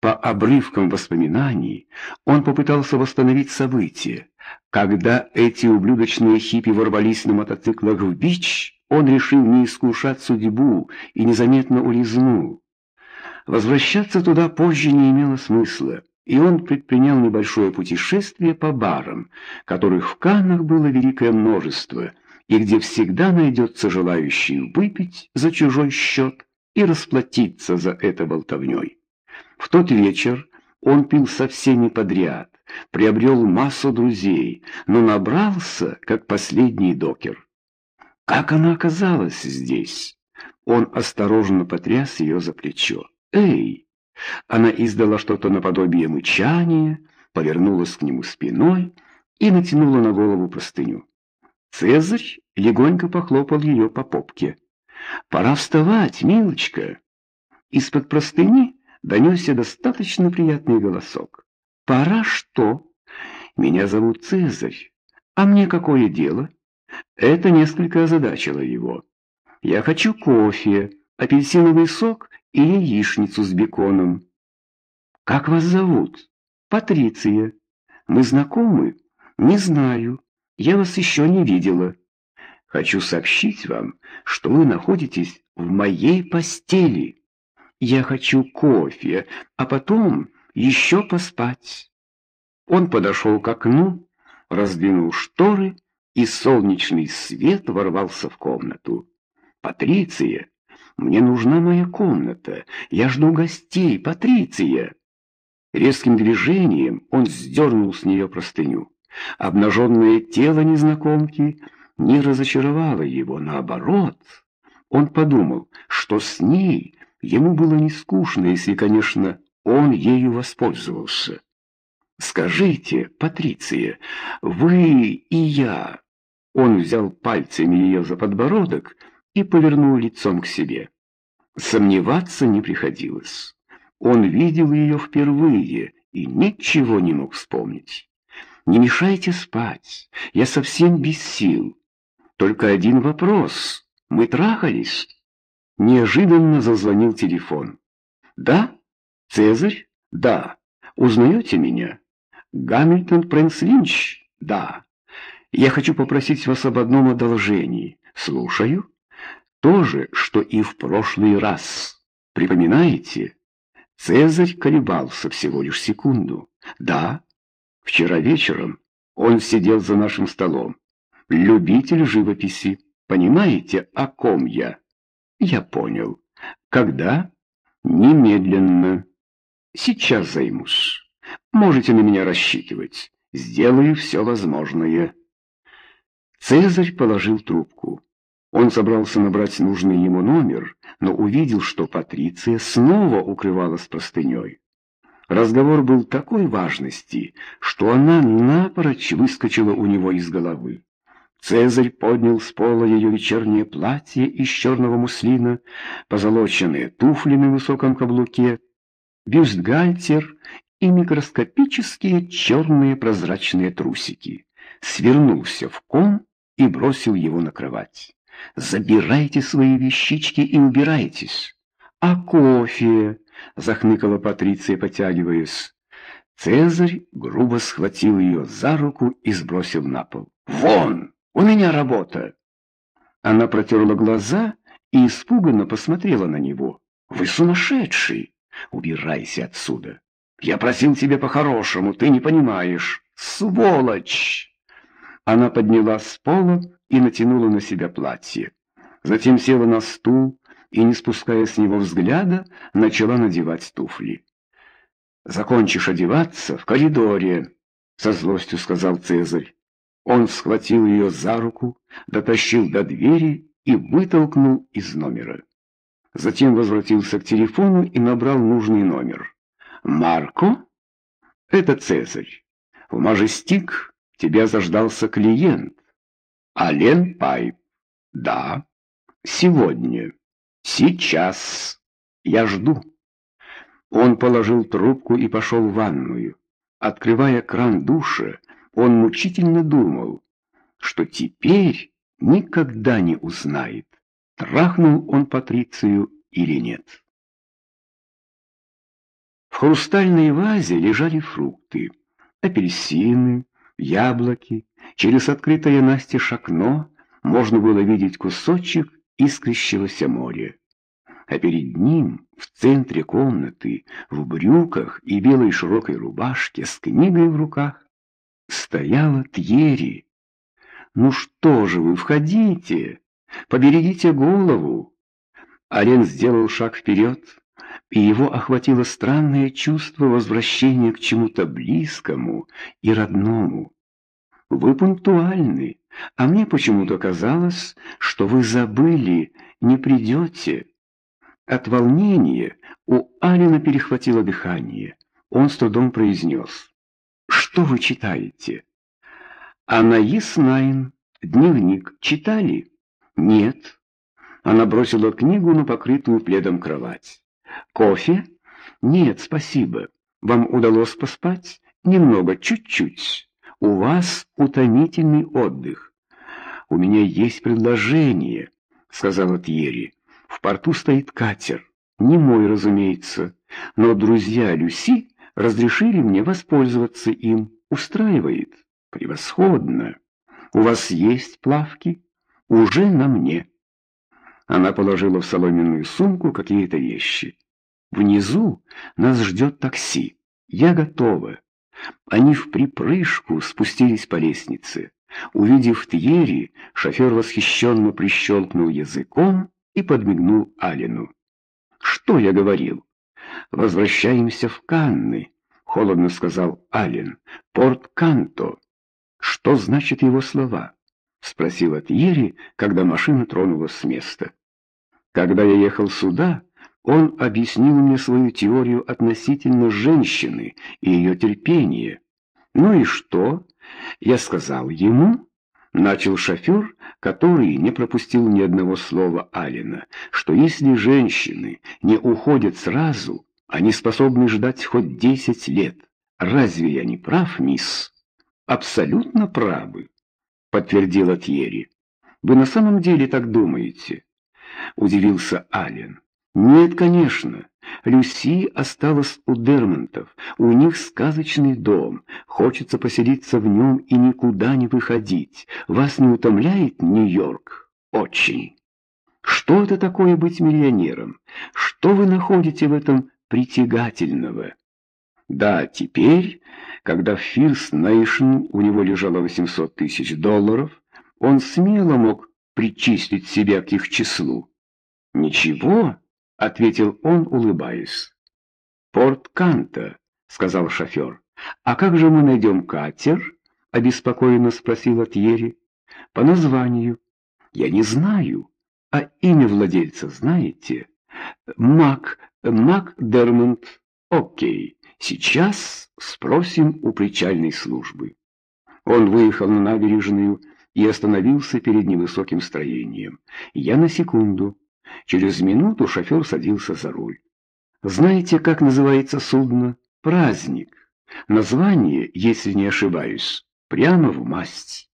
По обрывкам воспоминаний он попытался восстановить события. Когда эти ублюдочные хиппи ворвались на мотоциклах в бич, он решил не искушать судьбу и незаметно улизнул. Возвращаться туда позже не имело смысла, и он предпринял небольшое путешествие по барам, которых в Каннах было великое множество, и где всегда найдется желающий выпить за чужой счет и расплатиться за это болтовней. В тот вечер он пил со всеми подряд, приобрел массу друзей, но набрался, как последний докер. Как она оказалась здесь? Он осторожно потряс ее за плечо. «Эй!» Она издала что-то наподобие мычания, повернулась к нему спиной и натянула на голову простыню. Цезарь легонько похлопал ее по попке. «Пора вставать, милочка!» Из-под простыни донесся достаточно приятный голосок. «Пора что?» «Меня зовут Цезарь. А мне какое дело?» Это несколько озадачило его. «Я хочу кофе, апельсиновый сок и яичницу с беконом». «Как вас зовут?» «Патриция. Мы знакомы?» «Не знаю. Я вас еще не видела». «Хочу сообщить вам, что вы находитесь в моей постели». Я хочу кофе, а потом еще поспать. Он подошел к окну, раздвинул шторы, и солнечный свет ворвался в комнату. «Патриция, мне нужна моя комната. Я жду гостей, Патриция!» Резким движением он сдернул с нее простыню. Обнаженное тело незнакомки не разочаровало его, наоборот. Он подумал, что с ней Ему было не скучно, если, конечно, он ею воспользовался. «Скажите, Патриция, вы и я...» Он взял пальцами ее за подбородок и повернул лицом к себе. Сомневаться не приходилось. Он видел ее впервые и ничего не мог вспомнить. «Не мешайте спать, я совсем без сил. Только один вопрос. Мы трахались?» Неожиданно зазвонил телефон. «Да? Цезарь? Да. Узнаете меня? Гамильтон Прэнс Линч? Да. Я хочу попросить вас об одном одолжении. Слушаю. То же, что и в прошлый раз. Припоминаете?» Цезарь колебался всего лишь секунду. «Да. Вчера вечером он сидел за нашим столом. Любитель живописи. Понимаете, о ком я?» Я понял. Когда? Немедленно. Сейчас займусь. Можете на меня рассчитывать. Сделаю все возможное. Цезарь положил трубку. Он собрался набрать нужный ему номер, но увидел, что Патриция снова укрывалась простыней. Разговор был такой важности, что она напрочь выскочила у него из головы. Цезарь поднял с пола ее вечернее платье из черного муслина, позолоченные туфли на высоком каблуке, бюстгальтер и микроскопические черные прозрачные трусики. Свернулся в ком и бросил его на кровать. «Забирайте свои вещички и убирайтесь». «А кофе?» — захныкала Патриция, потягиваясь. Цезарь грубо схватил ее за руку и сбросил на пол. «Вон!» У меня работа. Она протерла глаза и испуганно посмотрела на него. Вы сумасшедший! Убирайся отсюда. Я просил тебя по-хорошему, ты не понимаешь. Сволочь! Она поднялась с пола и натянула на себя платье. Затем села на стул и, не спуская с него взгляда, начала надевать туфли. «Закончишь одеваться в коридоре», — со злостью сказал Цезарь. Он схватил ее за руку, дотащил до двери и вытолкнул из номера. Затем возвратился к телефону и набрал нужный номер. «Марко? Это Цезарь. В Мажестик тебя заждался клиент. Ален Пайп. Да. Сегодня. Сейчас. Я жду». Он положил трубку и пошел в ванную. Открывая кран душа, он мучительно думал, что теперь никогда не узнает, трахнул он Патрицию или нет. хрустальной вазе лежали фрукты, апельсины, яблоки. Через открытое настежь окно можно было видеть кусочек искрящегося моря. А перед ним, в центре комнаты, в брюках и белой широкой рубашке с книгой в руках, стояла Тьери. «Ну что же вы, входите, поберегите голову!» Ален сделал шаг вперед, и его охватило странное чувство возвращения к чему-то близкому и родному. «Вы пунктуальны, а мне почему-то казалось, что вы забыли, не придете». От волнения у Алина перехватило дыхание. Он с трудом произнес. «Что вы читаете?» «Анаис Найн. Дневник. Читали?» «Нет». Она бросила книгу на покрытую пледом кровать. «Кофе?» «Нет, спасибо. Вам удалось поспать?» «Немного, чуть-чуть. У вас утомительный отдых». «У меня есть предложение», — сказала Тьерри. «В порту стоит катер. Не мой, разумеется. Но друзья Люси разрешили мне воспользоваться им. Устраивает. Превосходно. У вас есть плавки? Уже на мне». Она положила в соломенную сумку какие-то вещи. «Внизу нас ждет такси. Я готова». Они в припрыжку спустились по лестнице. Увидев Тьери, шофер восхищенно прищелкнул языком и подмигнул Алину. «Что я говорил?» «Возвращаемся в Канны», — холодно сказал Ален. «Порт Канто». «Что значит его слова?» — спросила Тьери, когда машина тронулась с места. Когда я ехал сюда, он объяснил мне свою теорию относительно женщины и ее терпения. Ну и что? Я сказал ему, начал шофер, который не пропустил ни одного слова Алина, что если женщины не уходят сразу, они способны ждать хоть десять лет. Разве я не прав, мисс? Абсолютно правы, подтвердила Тьерри. Вы на самом деле так думаете? — удивился Ален. «Нет, конечно. Люси осталась у Дермонтов. У них сказочный дом. Хочется поселиться в нем и никуда не выходить. Вас не утомляет Нью-Йорк? Очень. Что это такое быть миллионером? Что вы находите в этом притягательного?» Да, теперь, когда в Фирс Нейшн у него лежало 800 тысяч долларов, он смело мог причислить себя к их числу. «Ничего», — ответил он, улыбаясь. «Порт Канта», — сказал шофер. «А как же мы найдем катер?» — обеспокоенно спросила Тьерри. «По названию». «Я не знаю. А имя владельца знаете?» «Мак, Мак Дермонт. Окей, сейчас спросим у причальной службы». Он выехал на набережную и остановился перед невысоким строением. Я на секунду Через минуту шофер садился за руль. «Знаете, как называется судно? Праздник. Название, если не ошибаюсь, прямо в масть».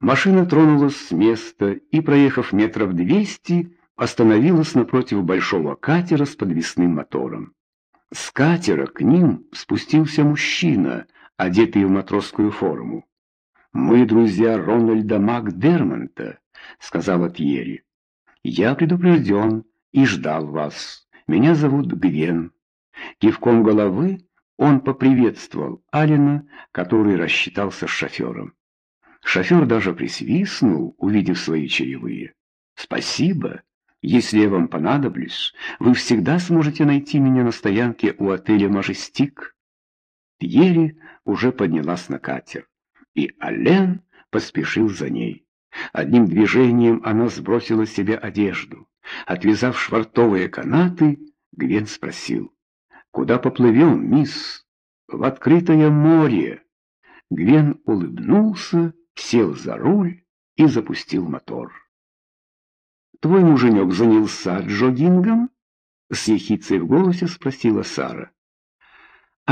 Машина тронулась с места и, проехав метров двести, остановилась напротив большого катера с подвесным мотором. С катера к ним спустился мужчина, одетый в матросскую форму. «Мы друзья Рональда Макдермонта», — сказала Тьерри. «Я предупрежден и ждал вас. Меня зовут Гвен». Кивком головы он поприветствовал Алина, который рассчитался с шофером. Шофер даже присвистнул, увидев свои чаевые. «Спасибо. Если я вам понадоблюсь, вы всегда сможете найти меня на стоянке у отеля «Мажестик». Пьери уже поднялась на катер, и Ален поспешил за ней. Одним движением она сбросила с себя одежду. Отвязав швартовые канаты, Гвен спросил. «Куда поплывем, мисс?» «В открытое море». Гвен улыбнулся, сел за руль и запустил мотор. «Твой муженек занялся джогингом?» С ехицей в голосе спросила Сара.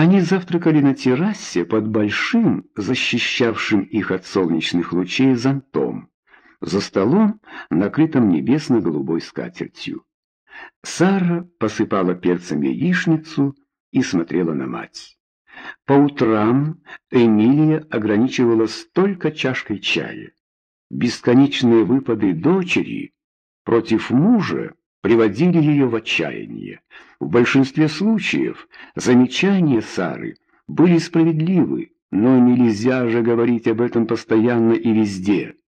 Они завтракали на террасе под большим, защищавшим их от солнечных лучей зонтом, за столом, накрытым небесно-голубой скатертью. Сара посыпала перцем яичницу и смотрела на мать. По утрам Эмилия ограничивалась только чашкой чая. Бесконечные выпады дочери против мужа приводили ее в отчаяние. В большинстве случаев замечания Сары были справедливы, но нельзя же говорить об этом постоянно и везде.